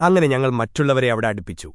അങ്ങനെ ഞങ്ങൾ മറ്റുള്ളവരെ അവിടെ അടുപ്പിച്ചു